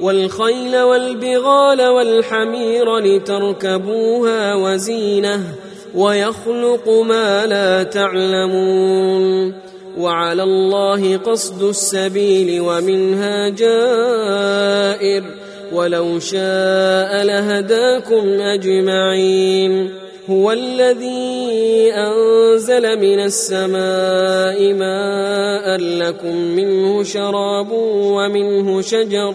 والخيل والبغال والحمير لتركبوها وزينة ويخلق ما لا تعلمون وعلى الله قصد السبيل ومنها جائر ولو شاء لهداكم أجمعين هو الذي أنزل من السماء ماء لكم منه شراب ومنه شجر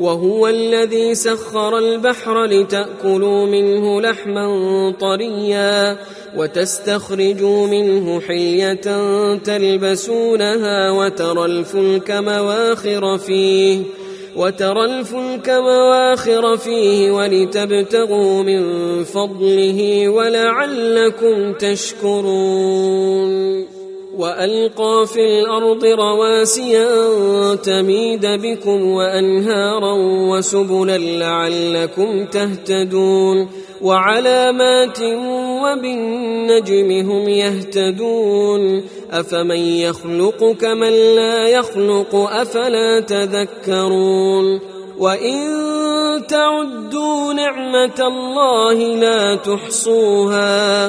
وهو الذي سخر البحر لتأكلوا منه لحما طريا وتستخرجوا منه حليه تلبسونها وترى الفلك مواخر فيه وترى الفلك مواخر فيه ولتبتغوا من فضله ولعلكم تشكرون وألقى في الأرض رواسي ان تميد بكم وأنهارا وسبلا لعلكم تهتدون وعلامات وبالنجم هم يهتدون أفمن يخلق كمن لا يخلق أفلا تذكرون وإن تعدوا نعمة الله لا تحصوها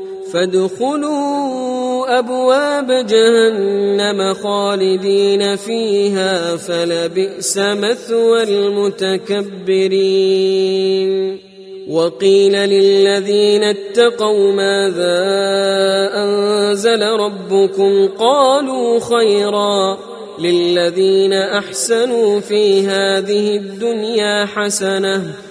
فادخلوا أبواب جهنم خالدين فيها فلبئس مثوى المتكبرين. وقيل للذين اتقوا ماذا أنزل ربكم؟ قالوا خيرا للذين أحسنوا في هذه الدنيا حسنة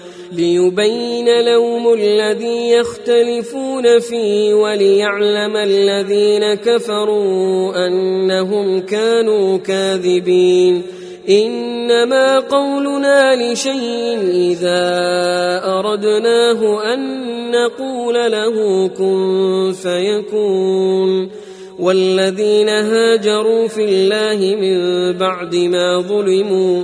ليبين لهم الذي يختلفون فيه وليعلم الذين كفروا أنهم كانوا كاذبين. إنما قولنا لشيء إذا أردناه أن نقول له كن فيكون. والذين هاجروا في الله من بعد ما ظلموا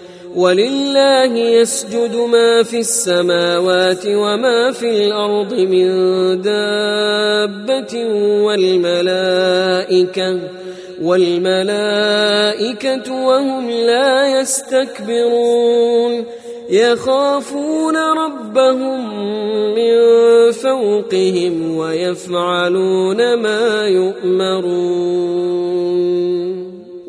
ولله يسجد ما في السماوات وما في الأرض من دابة والملائكة والملائكة وهم لا يستكبرون. يخافون ربهم من فوقهم ويفعلون ما يؤمرون.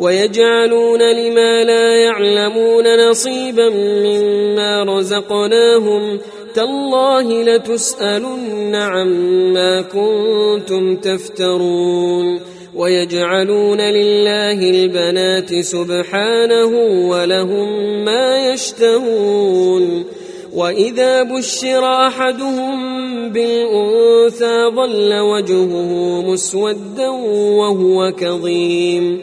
ويجعلون لما لا يعلمون نصيبا مما رزقناهم تالله لتسألن عما كنتم تفترون ويجعلون لله البنات سبحانه ولهم ما يشتهون وإذا بشر أحدهم بالأنثى ظل وجهه مسودا وهو كظيم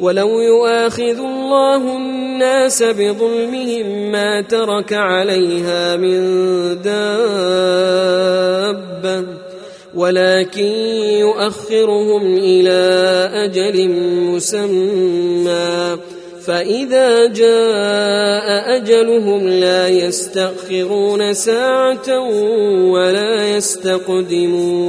ولو يؤاخذ الله الناس بظلمهم ما ترك عليها من دابة ولكن يؤخرهم إلى أجل مسمى. فإذا جاء أجلهم لا يستأخرون ساعة ولا يستقدمون.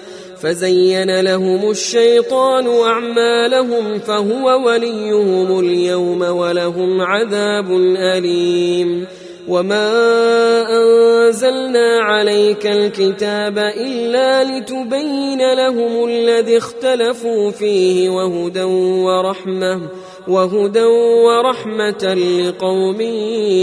فزين لهم الشيطان أعمالهم فهو وليهم اليوم ولهم عذاب أليم. وما أنزلنا عليك الكتاب إلا لتبين لهم الذي اختلفوا فيه وهدى ورحمة وهدى ورحمة لقوم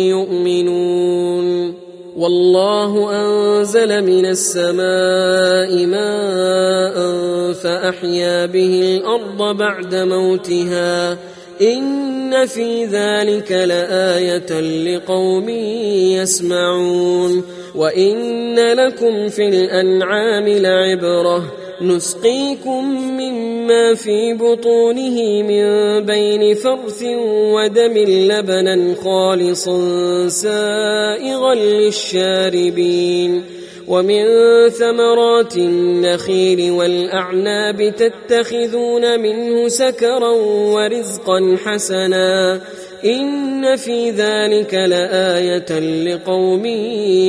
يؤمنون. والله أنزل من السماء ماء فأحيا به الأرض بعد موتها. إن في ذلك لآية لقوم يسمعون. وإن لكم في الأنعام لعبرة. نسقيكم مما في بطونه من بين فرث ودم لبنا خالصا سائغا للشاربين ومن ثمرات النخيل والأعناب تتخذون منه سكرا ورزقا حسنا إن في ذلك لآية لقوم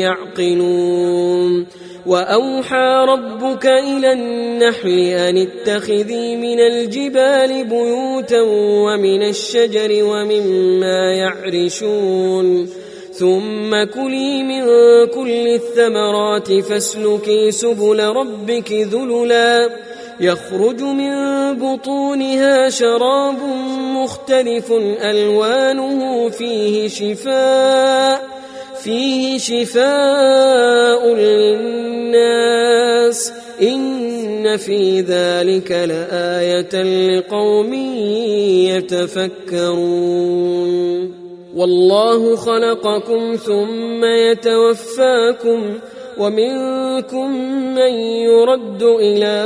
يعقلون وأوحى ربك إلى النحل أن اتخذي من الجبال بيوتا ومن الشجر ومما يعرشون ثم كلي من كل الثمرات فاسلكي سبل ربك ذللا يخرج من بطونها شراب مختلف ألوانه فيه شفاء فيه شفاء للناس. إن في ذلك لآية لقوم يتفكرون. والله خلقكم ثم يتوفاكم ومنكم من يرد إلى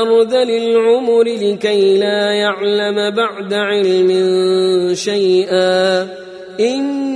ارذل العمر لكي لا يعلم بعد علم شيئا. إن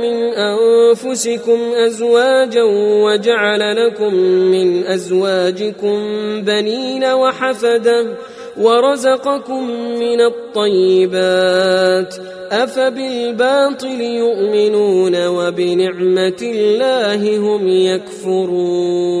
من أنفسكم أزواجا وجعل لكم من أزواجكم بنين وحفدة ورزقكم من الطيبات أفبالباطل يؤمنون وبنعمة الله هم يكفرون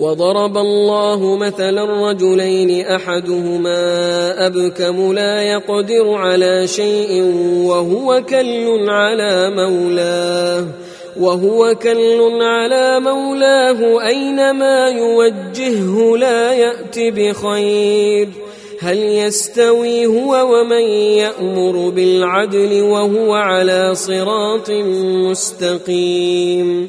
وضرب الله مثلا رجلين أحدهما أبكم لا يقدر على شيء وهو كل على مولاه وهو كل على مولاه أينما يوجهه لا يأت بخير هل يستوي هو ومن يأمر بالعدل وهو على صراط مستقيم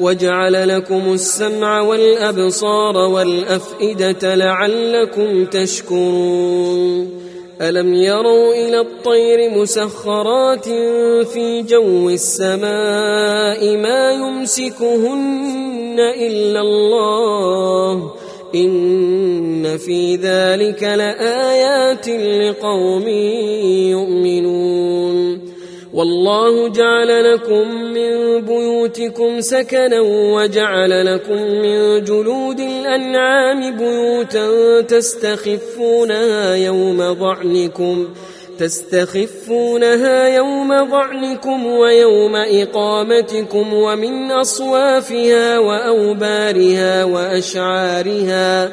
وجعل لكم السمع والأبصار والأفئدة لعلكم تشكرون. ألم يروا إلى الطير مسخرات في جو السماء ما يمسكهن إلا الله؟ إن في ذلك لآيات لقوم يؤمنون. والله جعل لكم من بيوتكم سكنا وجعل لكم من جلود الأنعام بيوتا تستخفونها يوم ظعنكم تستخفونها يوم ظعنكم ويوم إقامتكم ومن أصوافها وأوبارها وأشعارها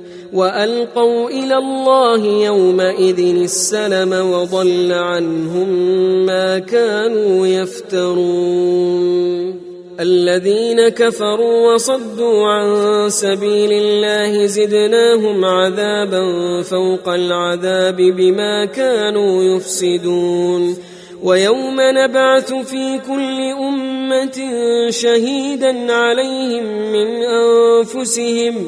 وألقوا إلى الله يومئذ السلم وضل عنهم ما كانوا يفترون. الذين كفروا وصدوا عن سبيل الله زدناهم عذابا فوق العذاب بما كانوا يفسدون. ويوم نبعث في كل أمة شهيدا عليهم من أنفسهم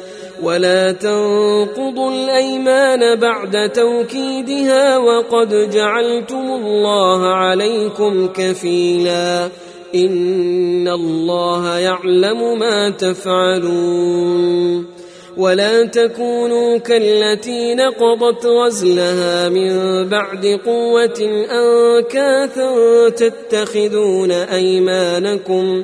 ولا تنقضوا الأيمان بعد توكيدها وقد جعلتم الله عليكم كفيلا. إن الله يعلم ما تفعلون. ولا تكونوا كالتي نقضت غزلها من بعد قوة أنكاثا تتخذون أيمانكم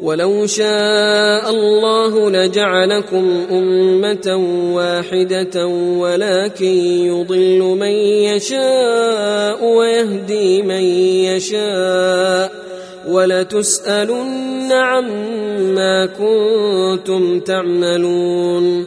ولو شاء الله لجعلكم أمة واحدة ولكن يضل من يشاء ويهدي من يشاء ولتسألن عما كنتم تعملون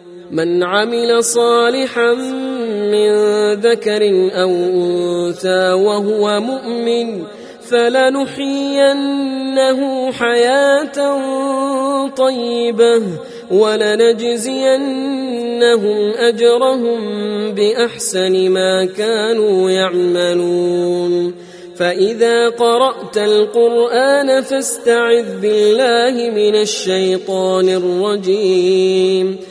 من عمل صالحا من ذكر أو أنثى وهو مؤمن فلنحيينه حياة طيبة ولنجزينهم أجرهم بأحسن ما كانوا يعملون. فإذا قرأت القرآن فاستعذ بالله من الشيطان الرجيم.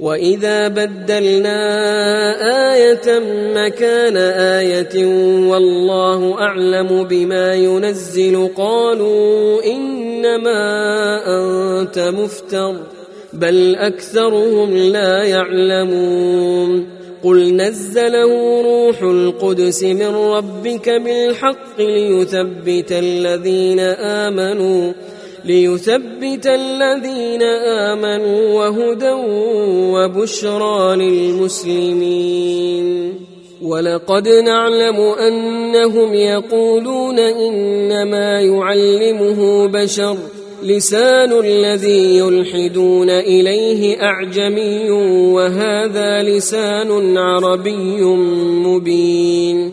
واذا بدلنا إيه مكان إيه والله اعلم بما ينزل قالوا انما انت مفتر بل اكثرهم لا يعلمون قل نزله روح القدس من ربك بالحق ليثبت الذين امنوا ليثبت الذين آمنوا وهدى وبشرى للمسلمين. ولقد نعلم أنهم يقولون إنما يعلمه بشر لسان الذي يلحدون إليه أعجمي وهذا لسان عربي مبين.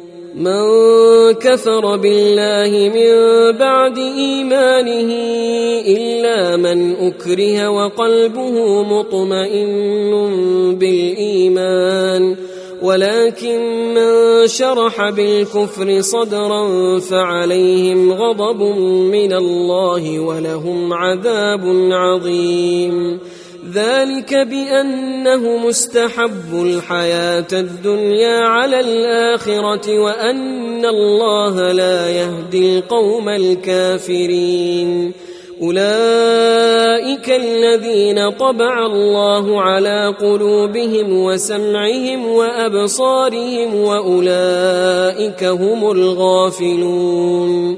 من كفر بالله من بعد إيمانه إلا من أكره وقلبه مطمئن بالإيمان ولكن من شرح بالكفر صدرا فعليهم غضب من الله ولهم عذاب عظيم. ذلك بأنه مستحب الحياة الدنيا على الآخرة وأن الله لا يهدي القوم الكافرين. أولئك الذين طبع الله على قلوبهم وسمعهم وأبصارهم وأولئك هم الغافلون.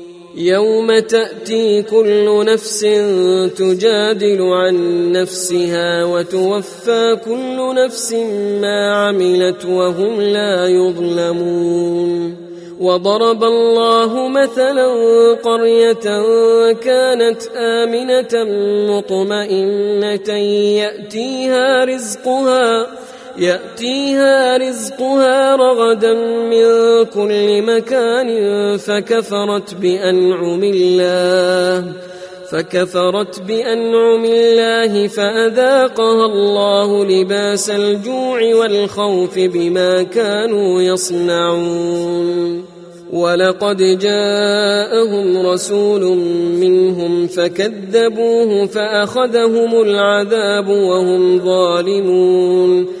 يوم تأتي كل نفس تجادل عن نفسها وتوفى كل نفس ما عملت وهم لا يظلمون وضرب الله مثلا قرية كانت آمنة مطمئنة يأتيها رزقها يأتيها رزقها رغدا من كل مكان فكفرت بأنعم الله فكفرت بأنعم الله فأذاقها الله لباس الجوع والخوف بما كانوا يصنعون. ولقد جاءهم رسول منهم فكذبوه فأخذهم العذاب وهم ظالمون.